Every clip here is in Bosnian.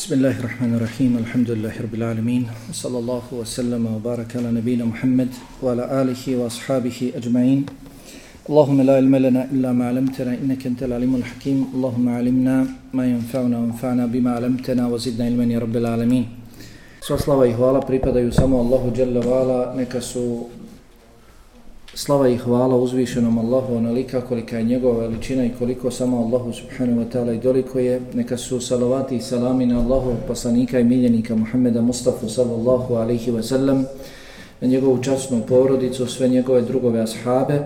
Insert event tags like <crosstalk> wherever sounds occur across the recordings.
بسم الله الرحمن الرحيم الحمد لله رب العالمين وصلى الله وسلم وبارك على نبينا محمد وعلى آله وأصحابه أجمعين اللهم لا علم لنا إلا ما علمتنا إنك أنت العليم الحكيم اللهم علمنا ما ينفعنا وانفعنا بما علمتنا وزدنا علما يا رب العالمين Sva slava i hvala pripadaju samo Allahu Jalla Vala, neka su slava i hvala uzvišenom Allahu onolika kolika je njegova veličina i koliko samo Allahu subhanahu wa ta'ala i doliko je, neka su salavati i salami na Allahu poslanika i miljenika Muhammeda Mustafa sallallahu alaihi wa sallam, na njegovu časnu porodicu, sve njegove drugove ashabe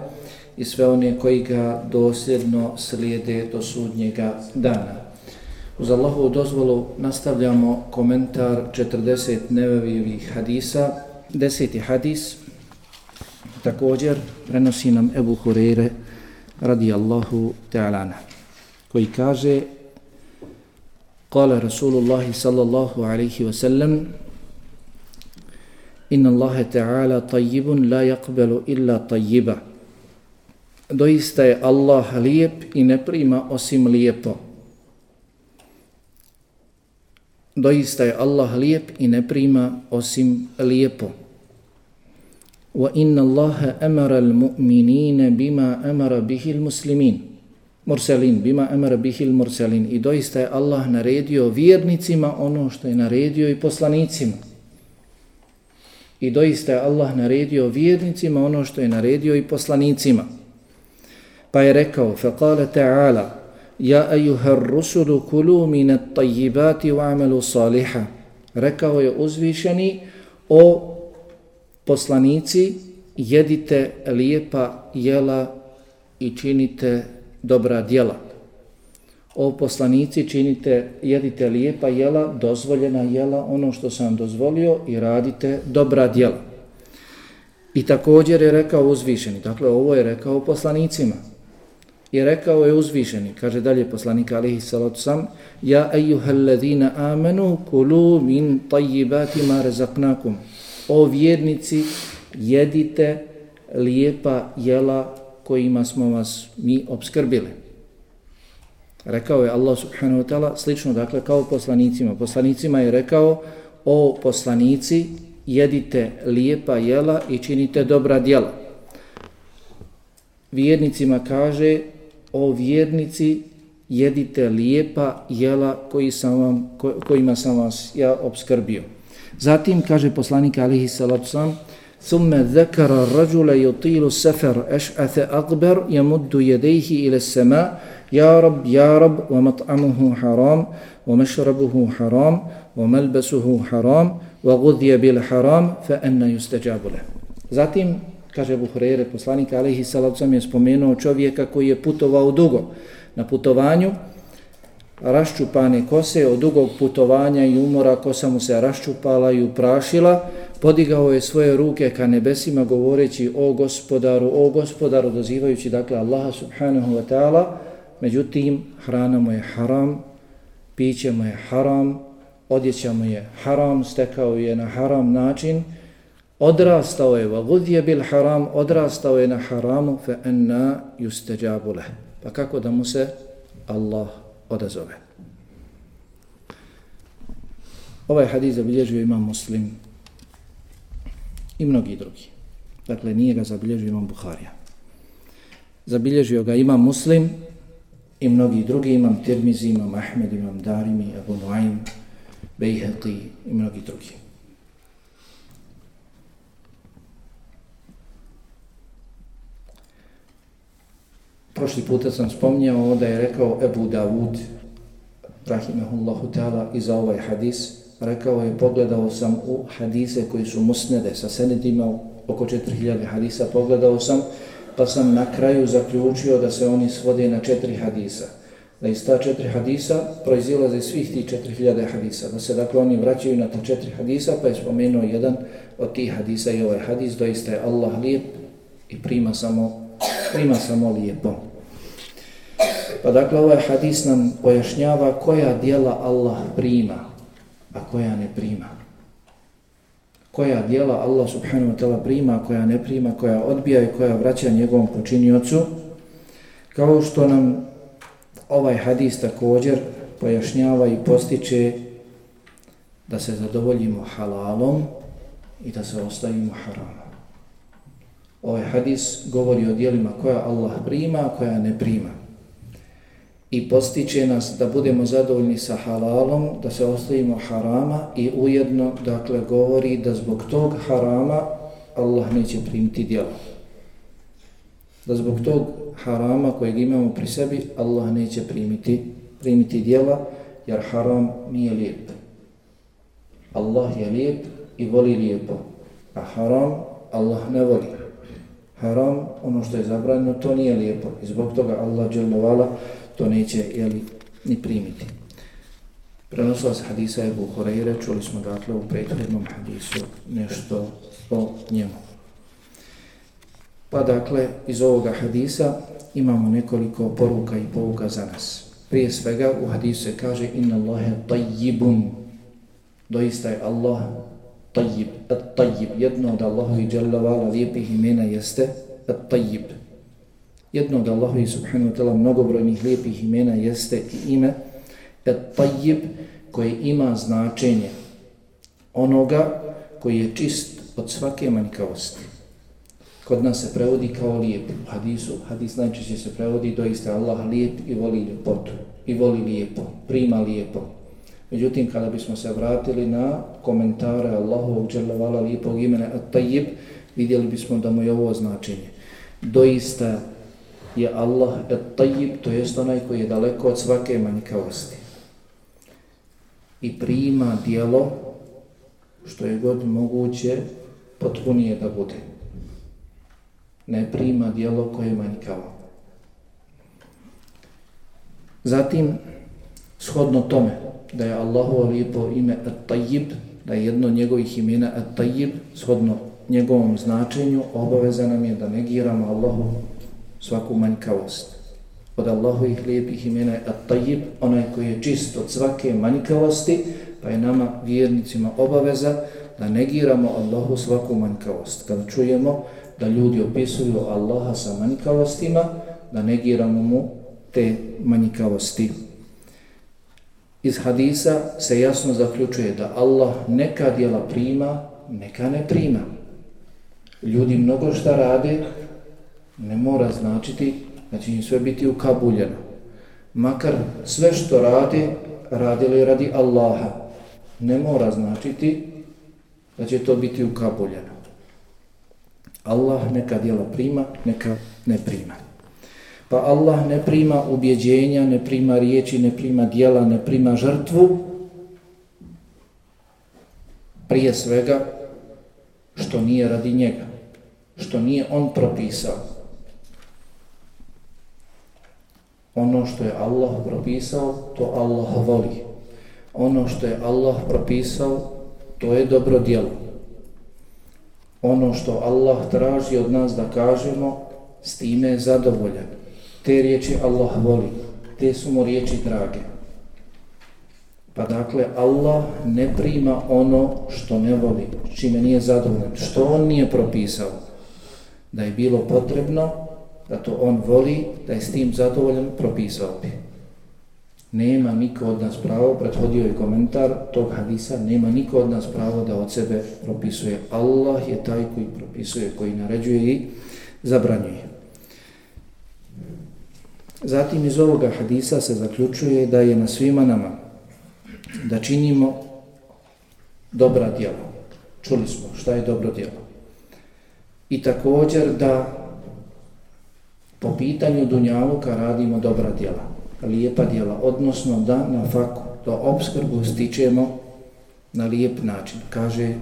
i sve one koji ga dosljedno slijede do sudnjega dana. Uz Allahovu dozvolu nastavljamo komentar 40 nevevijevih hadisa. Deseti hadis također prenosi nam Ebu Hureyre radijallahu ta'ala koji kaže Kale Rasulullahi sallallahu alaihi wa sallam Inna Allahe ta'ala tajibun la yakbelu illa tajiba Doista je Allah lijep i ne prima osim lijepo. doista je Allah lijep i ne prima osim lijepo. Wa inna Allaha amara بما أمر bima amara bihi muslimin Mursalin, bima amara bihil mursalin. I doista je Allah naredio vjernicima ono što je naredio i poslanicima. I doista je Allah naredio vjernicima ono što je naredio i poslanicima. Pa je rekao, faqala ta'ala, Ja ejuhar rusulu kulu minat tajibati u amelu saliha. Rekao je uzvišeni o poslanici, jedite lijepa jela i činite dobra djela. O poslanici, činite, jedite lijepa jela, dozvoljena jela, ono što sam dozvolio i radite dobra djela. I također je rekao uzvišeni, dakle ovo je rekao poslanicima, I rekao je uzvišeni, kaže dalje poslanik alihi salatu sam, Ja ejuhalladzina amenu kulu min tajibati ma rezaknakum. O vjernici, jedite lijepa jela kojima smo vas mi obskrbili. Rekao je Allah subhanahu wa ta'ala, slično dakle kao poslanicima. Poslanicima je rekao, o poslanici, jedite lijepa jela i činite dobra djela. Vjernicima kaže, o vjernici, jedite lijepa jela koji sam vam, kojima sam vas ja obskrbio. Zatim kaže poslanik alihi salatu sam, ثم ذكر الرجل يطيل السفر أشعث أقبر يمد يديه إلى السماء يا رب يا رب ومطعمه حرام ومشربه حرام وملبسه حرام وغذي بالحرام فأن يستجاب له Zatim kaže Buhrere, poslanik Alehi Salavcam je spomenuo čovjeka koji je putovao dugo na putovanju, raščupane kose od dugog putovanja i umora, kosa mu se raščupala i uprašila, podigao je svoje ruke ka nebesima govoreći o gospodaru, o gospodaru, dozivajući dakle Allaha subhanahu wa ta'ala, međutim hrana mu je haram, piće mu je haram, odjeća mu je haram, stekao je na haram način, odrastao je vagudje bil haram, odrastao je na haramu fe enna yustajabu leh. Pa kako da mu se Allah odazove? Ovaj hadis zabilježio imam muslim i mnogi drugi. Dakle, nije ga zabilježio imam Buharija. Zabilježio ga imam muslim i mnogi drugi, imam Tirmizi, imam Ahmed, imam Darimi, Abu Nuaym, Bejheqi i mnogi drugi. Prošli puta sam spomnjao da je rekao Ebu Davud, rahimehullahu ta'ala, i za ovaj hadis, rekao je, pogledao sam u hadise koji su musnede sa senedima, oko 4000 hadisa, pogledao sam, pa sam na kraju zaključio da se oni svode na četiri hadisa. Da iz ta četiri hadisa proizilaze svih tih 4000 hadisa. Da se dakle oni vraćaju na ta četiri hadisa, pa je spomenuo jedan od tih hadisa i ovaj hadis, doista je Allah lijep i prima samo prima samo lijepo. Pa dakle, ovaj hadis nam pojašnjava koja dijela Allah prima, a koja ne prima. Koja dijela Allah subhanahu wa ta'ala prima, koja ne prima, koja odbija i koja vraća njegovom počiniocu. Kao što nam ovaj hadis također pojašnjava i postiče da se zadovoljimo halalom i da se ostavimo haramom. Ovaj hadis govori o dijelima koja Allah prima, a koja ne prima. I postiče nas da budemo zadovoljni sa halalom, da se ostavimo harama i ujedno dakle, govori da zbog tog harama Allah neće primiti djelo. Da zbog tog harama kojeg imamo pri sebi Allah neće primiti, primiti djela jer haram nije lijep. Allah je lijep i voli lijepo, a haram Allah ne voli. Haram, ono što je zabranjeno, to nije lijepo i zbog toga Allah dželovala to neće jeli, ni primiti. Prenosila se hadisa Ebu Horeire, čuli smo dakle u prethodnom hadisu nešto o njemu. Pa dakle, iz ovoga hadisa imamo nekoliko poruka i pouka za nas. Prije svega u hadisu se kaže Inna Allahe tajibun Doista je Allah tajib, at tajib Jedno od Allahovi dželavala lijepih imena jeste at tajib Jedno od Allahovi subhanahu wa ta'ala mnogobrojnih lijepih imena jeste i ime at tajib koje ima značenje onoga koji je čist od svake manjkavosti. Kod nas se prevodi kao lijep u hadisu. Hadis najčešće se prevodi doista Allah lijep i voli ljepotu. I voli lijepo, prima lijepo. Međutim, kada bismo se vratili na komentare Allahovog dželjavala lijepog imena At-Tayyib, vidjeli bismo da mu je ovo značenje. Doista je Allah At-Tajib, to jest onaj koji je daleko od svake manjkavosti. I prima dijelo što je god moguće potpunije da bude. Ne prima dijelo koje je manjkavo. Zatim, shodno tome, da je Allahovo lijepo ime At-Tayyib, da je jedno njegovih imena At-Tayyib, shodno njegovom značenju, obaveza nam je da negiramo Allahu svaku manjkavost. Od Allahovih lijepih imena je At-Tayyib, onaj koji je čist od svake manjkavosti, pa je nama vjernicima obaveza da negiramo Allahu svaku manjkavost. Kada čujemo da ljudi opisuju Allaha sa manjkavostima, da negiramo mu te manjkavosti. Iz hadisa se jasno zaključuje da Allah neka djela prima, neka ne prima. Ljudi mnogo šta rade, ne mora značiti da će im sve biti ukabuljeno. Makar sve što rade, radili radi Allaha. Ne mora značiti da će to biti ukabuljeno. Allah neka djela prima, neka ne prima. Pa Allah ne prima ubjeđenja, ne prima riječi, ne prima dijela, ne prima žrtvu. Prije svega što nije radi njega, što nije on propisao. Ono što je Allah propisao, to Allah voli. Ono što je Allah propisao, to je dobro djelo. Ono što Allah traži od nas da kažemo, s time je zadovoljan te riječi Allah voli, te su mu riječi drage. Pa dakle, Allah ne prima ono što ne voli, čime nije zadovoljan, što on nije propisao. Da je bilo potrebno, da to on voli, da je s tim zadovoljan, propisao bi. Nema niko od nas pravo, prethodio je komentar tog hadisa, nema niko od nas pravo da od sebe propisuje. Allah je taj koji propisuje, koji naređuje i zabranjuje. Zatim iz ovoga hadisa se zaključuje da je na svima nama da činimo dobra djela. Čuli smo šta je dobro djelo. I također da po pitanju Dunjaluka radimo dobra djela, lijepa djela, odnosno da na faku, da obskrbu stičemo na lijep način. Kaže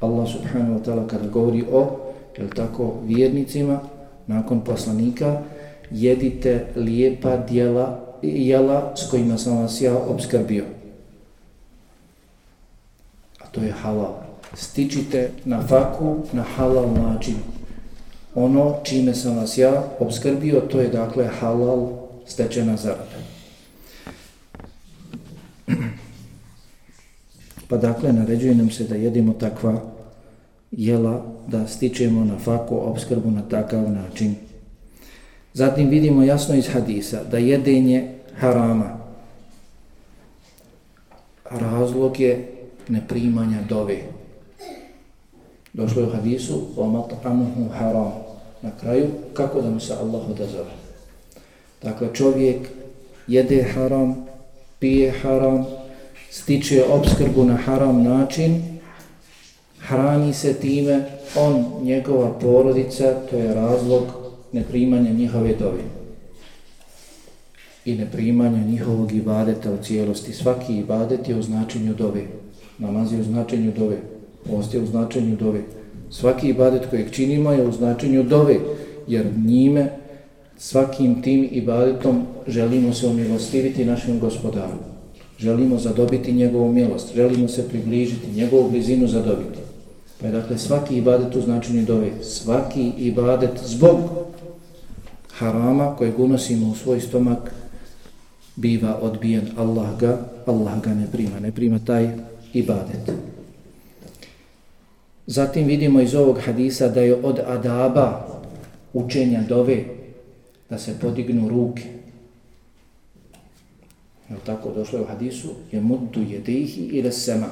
Allah subhanahu wa ta'ala kada govori o, jel tako, vjernicima nakon poslanika, jedite lijepa djela, i jela s kojima sam vas ja obskrbio. A to je halal. Stičite na faku na halal način. Ono čime sam vas ja obskrbio, to je dakle halal stečena zarada. <clears throat> Pa dakle, naređuje nam se da jedimo takva jela, da stičemo na faku obskrbu na takav način. Zatim vidimo jasno iz hadisa da jedenje harama razlog je neprimanja dove Došlo je u hadisu وَمَطْعَمُهُ haram. Na kraju, kako da mu se Allah odazove? Dakle, čovjek jede haram, pije haram, stiče obskrbu na haram način, hrani se time, on, njegova porodica, to je razlog neprimanja njihove dove i neprimanja njihovog ibadeta u cijelosti. Svaki ibadet je u značenju dove. Namaz je u značenju dove. Post je u značenju dove. Svaki ibadet kojeg činimo je u značenju dove, jer njime, svakim tim ibadetom želimo se umilostiviti našem gospodaru. Želimo zadobiti njegovu milost, želimo se približiti, njegovu blizinu zadobiti. Pa je dakle svaki ibadet u značenju dove, svaki ibadet zbog harama kojeg unosimo u svoj stomak biva odbijen Allah ga, Allah ga ne prima, ne prima taj ibadet. Zatim vidimo iz ovog hadisa da je od adaba učenja dove da se podignu ruke. Je tako došlo u hadisu? Je muddu jedihi ili sema.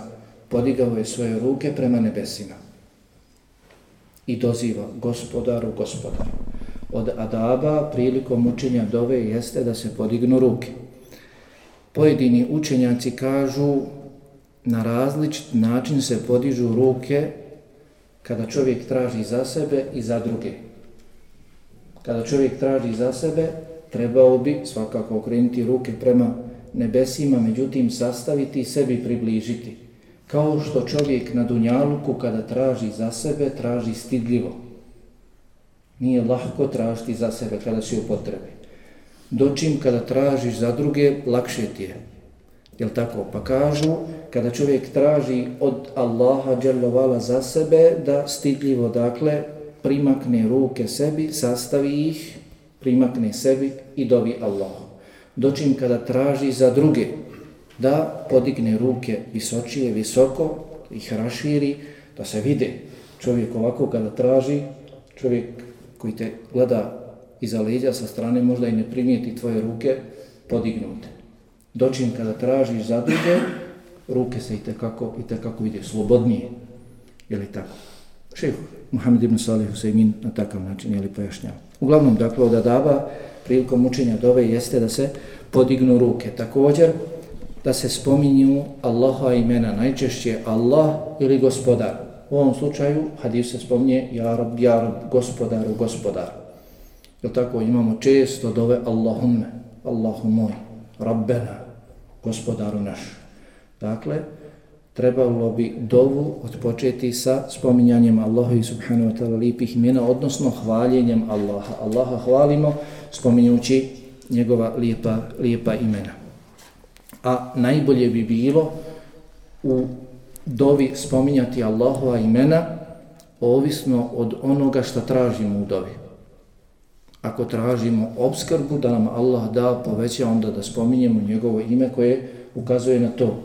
Podigao je svoje ruke prema nebesima. I doziva gospodaru, gospodaru. Od adaba prilikom učenja dove jeste da se podignu ruke. Pojedini učenjaci kažu na različit način se podižu ruke kada čovjek traži za sebe i za druge. Kada čovjek traži za sebe, trebao bi svakako okrenuti ruke prema nebesima, međutim sastaviti i sebi približiti. Kao što čovjek na dunjaluku kada traži za sebe, traži stidljivo. Nije lahko tražiti za sebe kada si u potrebi. Dočim kada tražiš za druge, lakše ti je. Jel tako? Pa kažu, kada čovjek traži od Allaha dželovala za sebe, da stidljivo, dakle, primakne ruke sebi, sastavi ih, primakne sebi i dovi Allahu. Dočim kada traži za druge, da podigne ruke visočije, visoko, ih raširi, da se vide čovjek ovako kada traži, čovjek koji te gleda iza leđa sa strane možda i ne primijeti tvoje ruke podignute. Dočim kada tražiš za druge, ruke se i tekako, i tekako ide slobodnije. Je li tako? Šejh Muhammed ibn Salih Husaymin na takav način je li pojašnjava. Uglavnom, dakle, od Adaba prilikom učenja dove jeste da se podignu ruke. Također, da se spominju Allaha imena, najčešće Allah ili gospodar. U ovom slučaju hadis se spominje Ja rob, Ja rob, gospodaru, gospodar. Jel tako imamo često dove Allahumme, Allahu moj, Rabbena, gospodaru naš. Dakle, trebalo bi dovu odpočeti sa spominjanjem Allaha i subhanahu wa ta'ala lipih imena, odnosno hvaljenjem Allaha. Allaha hvalimo spominjući njegova lijepa, lijepa imena. A najbolje bi bilo u dovi spominjati Allahova imena ovisno od onoga što tražimo u dovi ako tražimo obskrbu da nam Allah da poveća onda da spominjemo njegovo ime koje ukazuje na to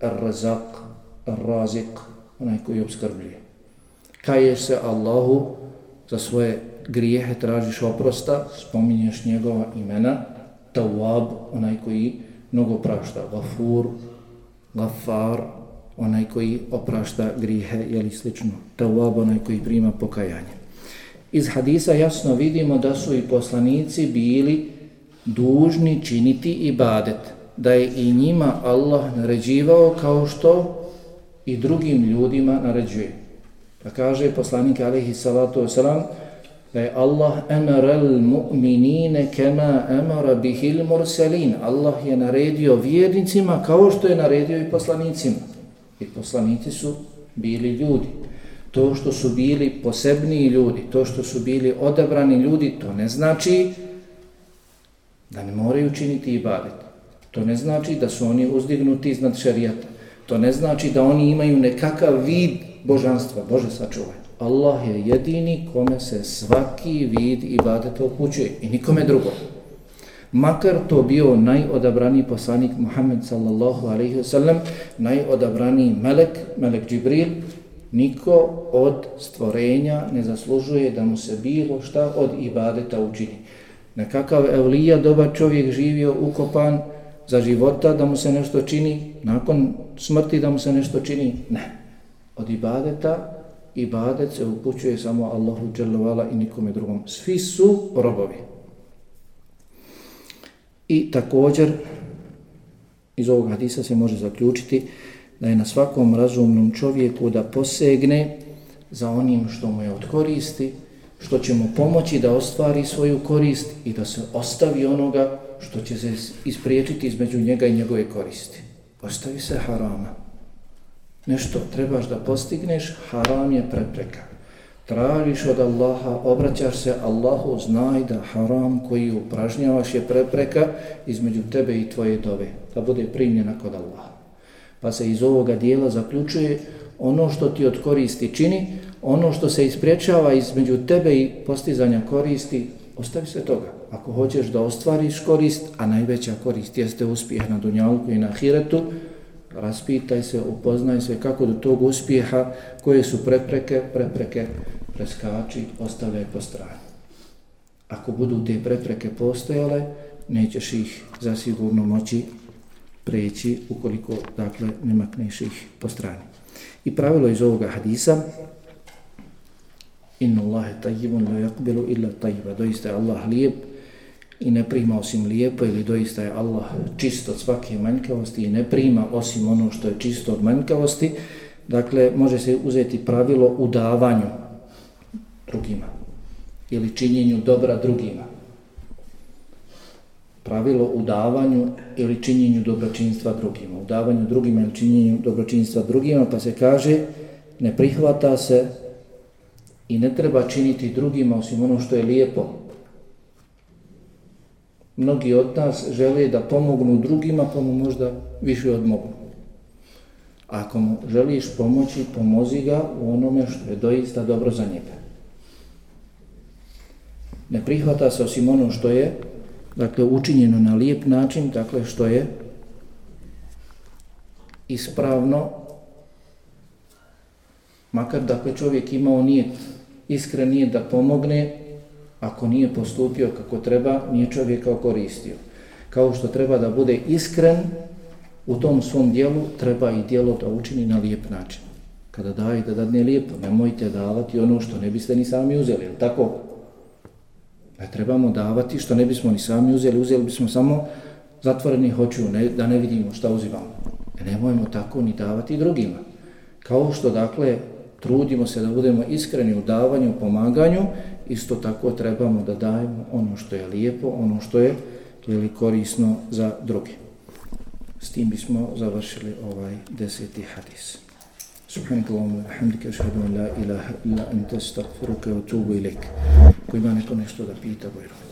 Ar-Razak, Ar-Razik, onaj koji obskrbljuje. Kaje se Allahu za svoje grijehe, tražiš oprosta, spominješ njegova imena, Tawab, onaj koji mnogo prašta, Gafur, Gafar, onaj koji oprašta grijehe, jeli slično, Tawab, onaj koji prima pokajanje. Iz hadisa jasno vidimo da su i poslanici bili dužni činiti ibadet, da je i njima Allah naređivao kao što i drugim ljudima naređuje. Pa kaže poslanik alaihi salatu wasalam da je Allah emaral mu'minine kema emara bihil mursalin. Allah je naredio vjernicima kao što je naredio i poslanicima. I poslanici su bili ljudi. To što su bili posebniji ljudi, to što su bili odabrani ljudi, to ne znači da ne moraju činiti ibadet. To ne znači da su oni uzdignuti iznad šarijata. To ne znači da oni imaju nekakav vid božanstva. Bože sačuvaj. Allah je jedini kome se svaki vid ibadeta upućuje i nikome drugom. Makar to bio najodabraniji poslanik Muhammed sallallahu alaihi wa sallam, najodabraniji melek, melek Džibril, Niko od stvorenja ne zaslužuje da mu se bilo šta od ibadeta učini. Na kakav evlija dobar čovjek živio ukopan za života da mu se nešto čini, nakon smrti da mu se nešto čini, ne. Od ibadeta, ibadet se upućuje samo Allahu dželovala i nikome drugom. Svi su robovi. I također, iz ovog hadisa se može zaključiti da je na svakom razumnom čovjeku da posegne za onim što mu je od koristi, što će mu pomoći da ostvari svoju korist i da se ostavi onoga što će se ispriječiti između njega i njegove koristi. Ostavi se harama. Nešto trebaš da postigneš, haram je prepreka. Tražiš od Allaha, obraćaš se Allahu, znaj da haram koji upražnjavaš je prepreka između tebe i tvoje dove, da bude primljena kod Allaha. Pa se iz ovoga dijela zaključuje ono što ti od koristi čini, ono što se ispriječava između tebe i postizanja koristi, ostavi se toga. Ako hoćeš da ostvariš korist, a najveća korist jeste uspjeh na dunjalku i na hiretu, raspitaj se, upoznaj se kako do tog uspjeha, koje su prepreke, prepreke preskači, ostavljaj po strani. Ako budu te prepreke postojale, nećeš ih zasigurno moći preći ukoliko dakle ne makneš ih po strani. I pravilo iz ovoga hadisa Inna Allahe tajibun la yakbilu illa tajiba. Doista je Allah lijep i ne prima osim lijepo ili doista je Allah čist od svake manjkavosti i ne prima osim ono što je čisto od manjkavosti. Dakle, može se uzeti pravilo u davanju drugima ili činjenju dobra drugima. Pravilo u davanju ili činjenju dobročinstva drugima. U davanju drugima ili činjenju dobročinstva drugima pa se kaže ne prihvata se i ne treba činiti drugima osim ono što je lijepo. Mnogi od nas žele da pomognu drugima, pa mu možda više odmognu. Ako mu želiš pomoći, pomozi ga u onome što je doista dobro za njega. Ne prihvata se osim ono što je dakle, učinjeno na lijep način, dakle što je ispravno, makar dakle čovjek imao nijet iskren nije da pomogne, ako nije postupio kako treba, nije čovjeka koristio. Kao što treba da bude iskren u tom svom dijelu, treba i dijelo da učini na lijep način. Kada daje da dadne lijepo, nemojte davati ono što ne biste ni sami uzeli, tako? Pa trebamo davati što ne bismo ni sami uzeli, uzeli bismo samo zatvoreni hoću, ne, da ne vidimo šta uzimamo. E nemojmo tako ni davati drugima. Kao što, dakle, trudimo se da budemo iskreni u davanju, pomaganju, isto tako trebamo da dajemo ono što je lijepo, ono što je ili korisno za druge. S tim bismo završili ovaj deseti hadis. سبحانك اللهم وبحمدك أشهد أن لا إله إلا أنت أستغفرك وأتوب إليك. كيما نشتغل بيتا بيرو